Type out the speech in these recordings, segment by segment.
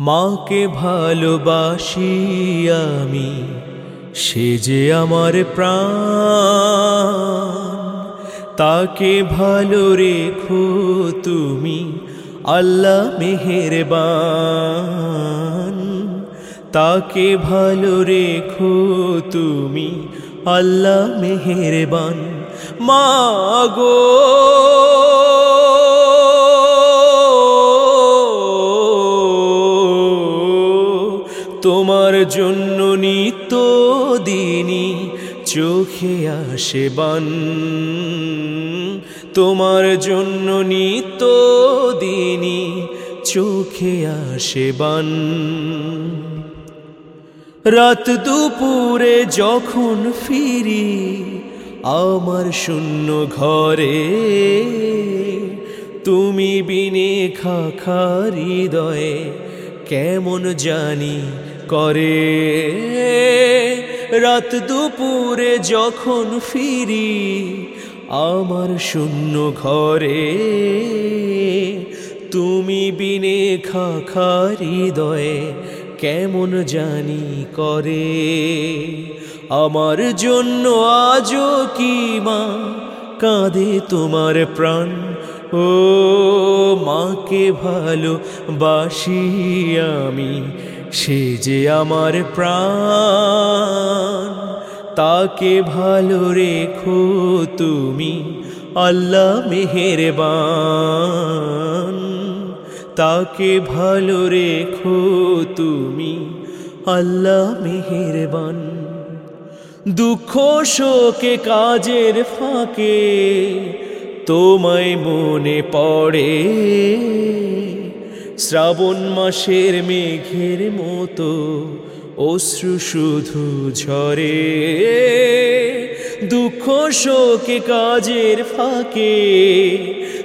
মাকে ভালোবাসি আমি, সে যে আমার প্রাণ। তাকে ভালো রেখো তুমি, আল্লাহ মেহেরবান। তাকে ভালো রেখো তুমি, আল্লাহ মেহেরবান। মাগো তোমার জন্য নিত্য দিনই চোখে আসে বান। তোমার জন্য নিত্য দিনই চোখে আসে বান। রাত দুপুরে যখন ফিরি আমার শূন্য ঘরে, তুমি বিনে খাখা হৃদয়ে কেমন জানি করে। রাত দুপুরে যখন ফিরি আমার শূন্য ঘরে, তুমি বিনে খাখা হৃদয়ে কেমন জানি করে। আমার জন্য আজও কি মা কাঁদে তোমার প্রাণ? ও মাকে ভালো বাসি আমি। সে যে আমার প্রাণ, তাকে ভালো রেখো তুমি, আল্লাহ মেহেরবান। তাকে ভালো রেখো তুমি, আল্লাহ মেহেরবান। দুঃখ শোকে কাজের ফাঁকে, তোমায় মনে পড়ে। শ্রাবণ মাসের মেঘের মতো অশ্রু শুধু ঝরে। দুঃখ শোকে কাজের ফাঁকে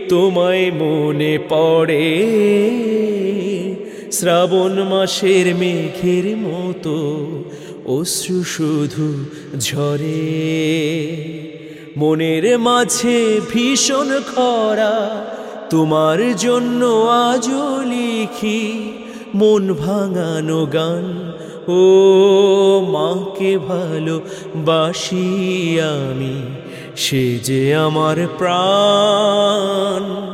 তোমায় মনে পড়ে। শ্রাবণ মাসের মেঘের মতো অশ্রু শুধু ঝরে। মনের মাঝে ভীষণ খরা তোমার জন্য আজও লিখি মন ভাঙানো গান। ও মাকে ভালো বাসি আমি, সে যে আমার প্রাণ।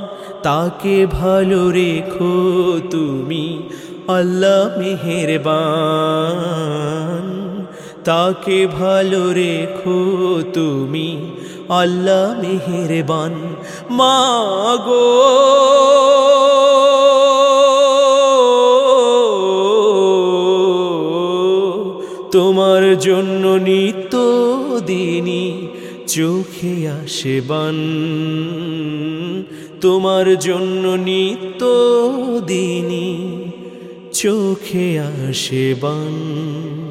তাকে ভালো রেখো তুমি, আল্লাহ মেহেরবান। তাকে ভালো রেখো তুমি, আল্লাহ মেহেরবান। মাগো। তোমার জন্য নিত্য দিনই চোখে আসে বান। তোমার জন্য নিত্য দিনই চোখে আসে বান।